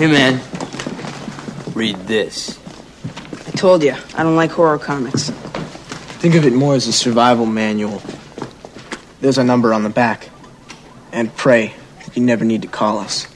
Hey, man. Read this. I told you, I don't like horror comics. Think of it more as a survival manual. There's a number on the back. And pray that you never need to call us.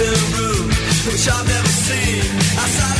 A room, which I've never seen.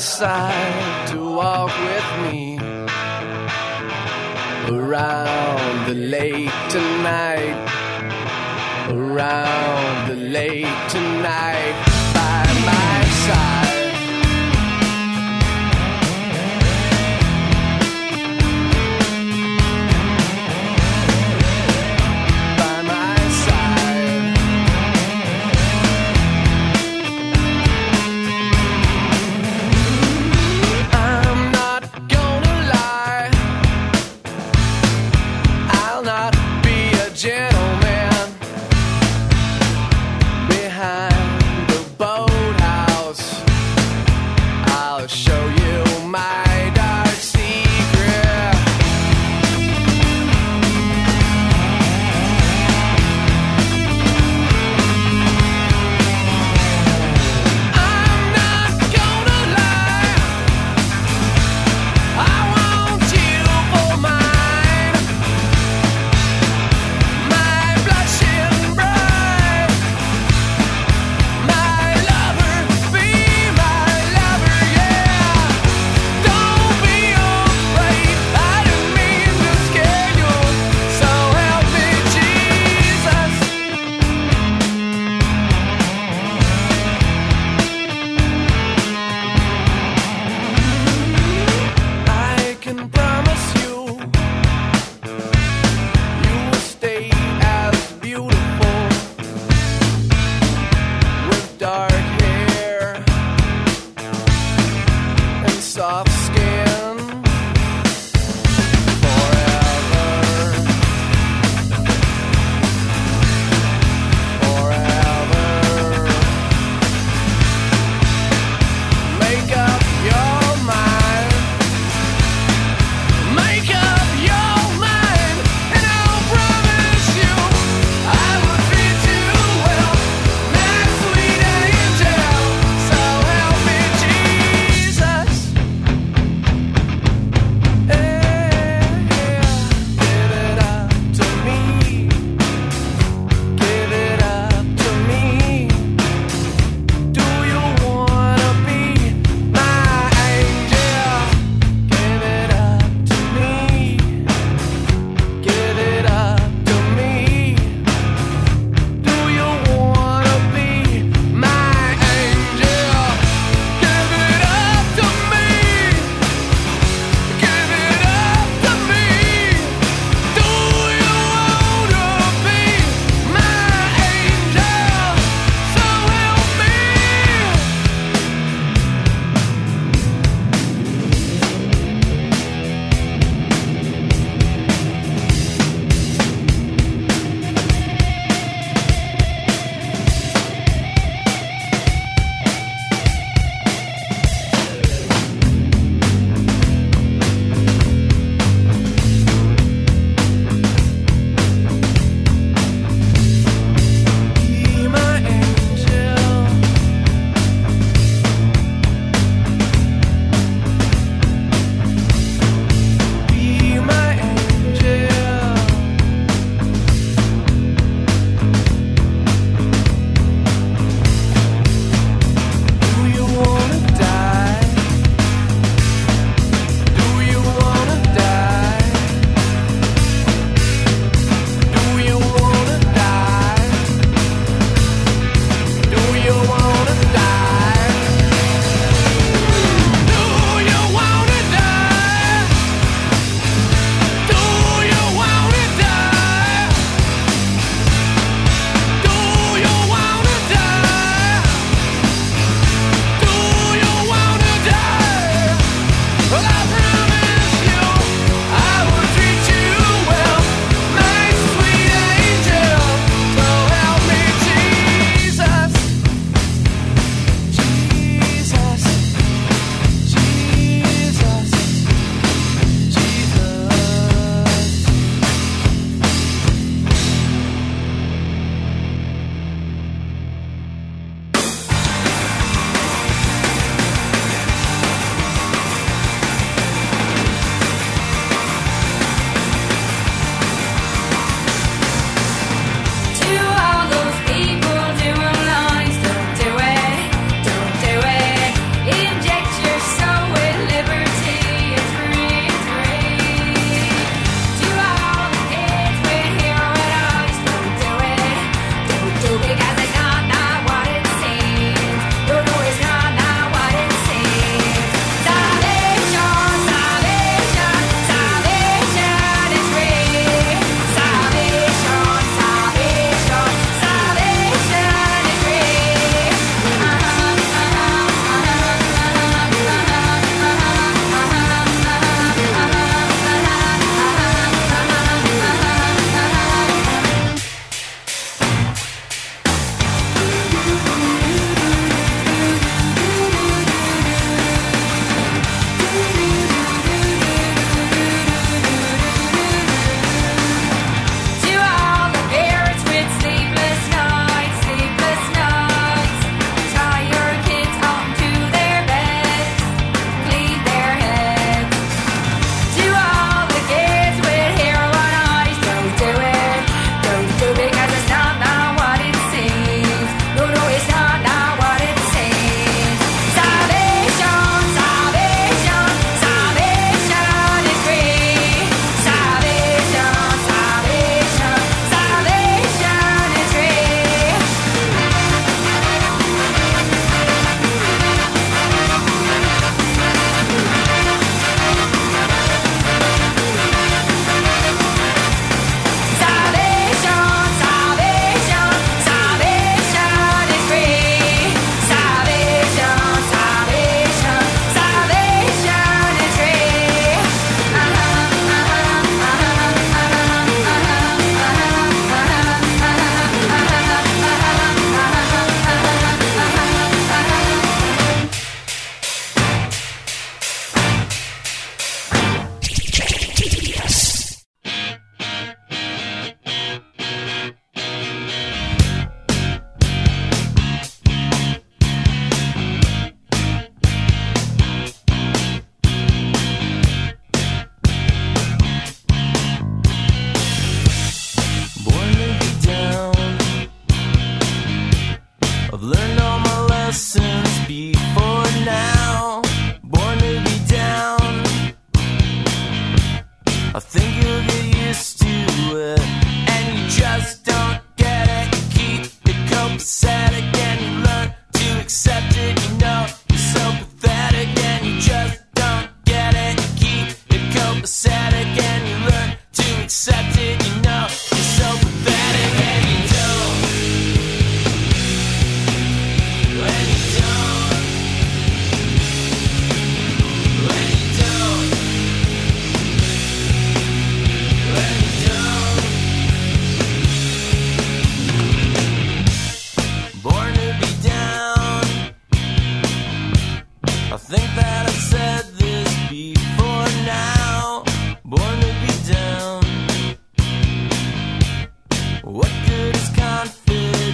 Decide to walk with me around the lake tonight. Around the lake tonight by my side.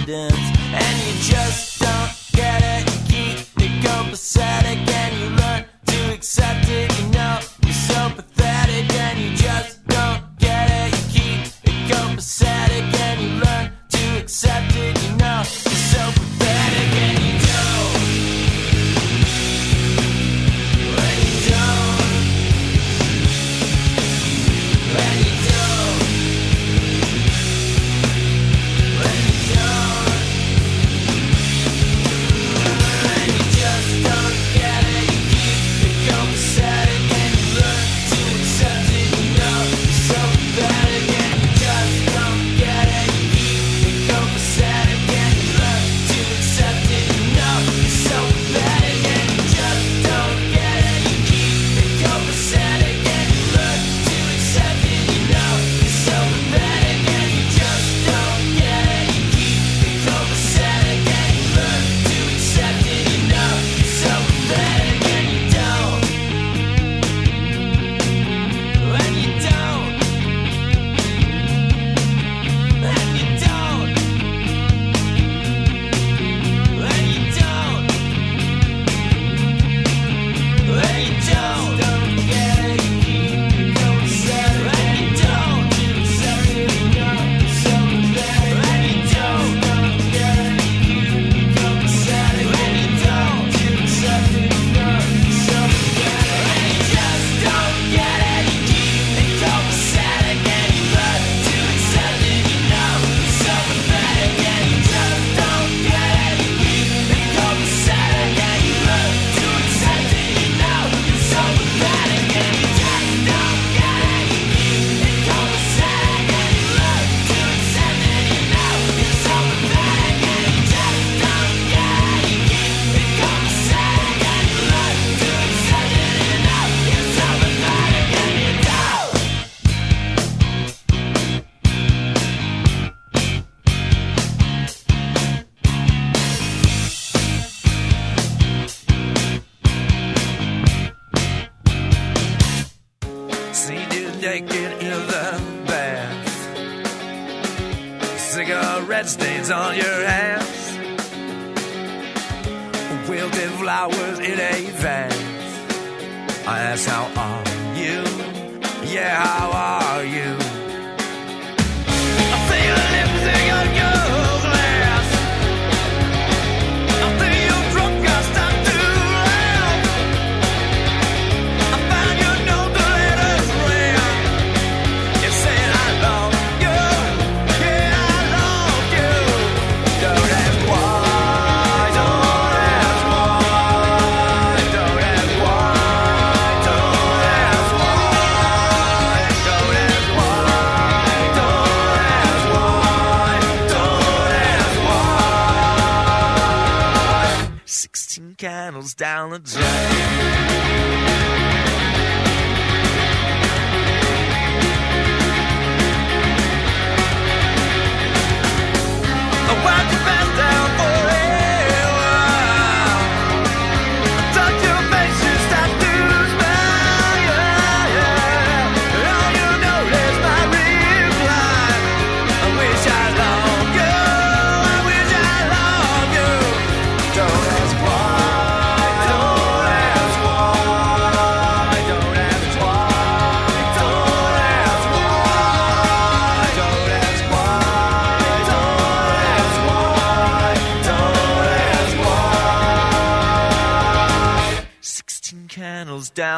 confidence, and you just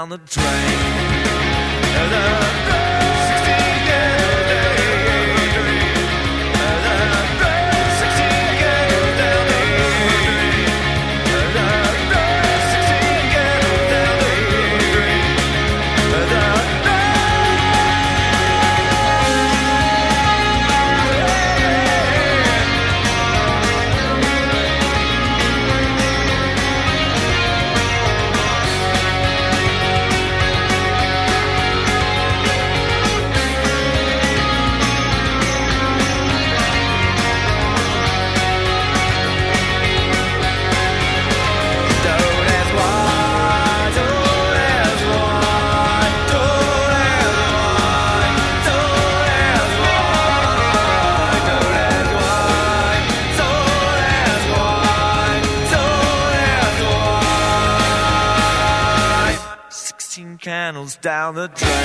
the drain. Down the drain.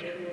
country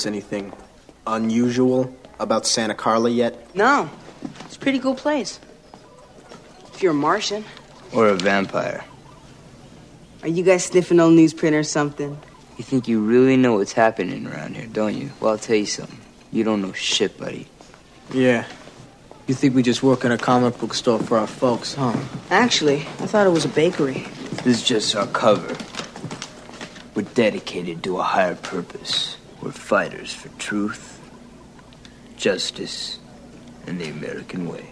Notice anything unusual about Santa Carla yet? No. It's a pretty cool place. If you're a Martian. Or a vampire. Are you guys sniffing old newsprint or something? You think you really know what's happening around here, don't you? Well, I'll tell you something. You don't know shit, buddy. Yeah. You think we just work in a comic book store for our folks, huh? Actually, I thought it was a bakery. This is just our cover. We're dedicated to a higher purpose. We're fighters for truth, justice, and the American way.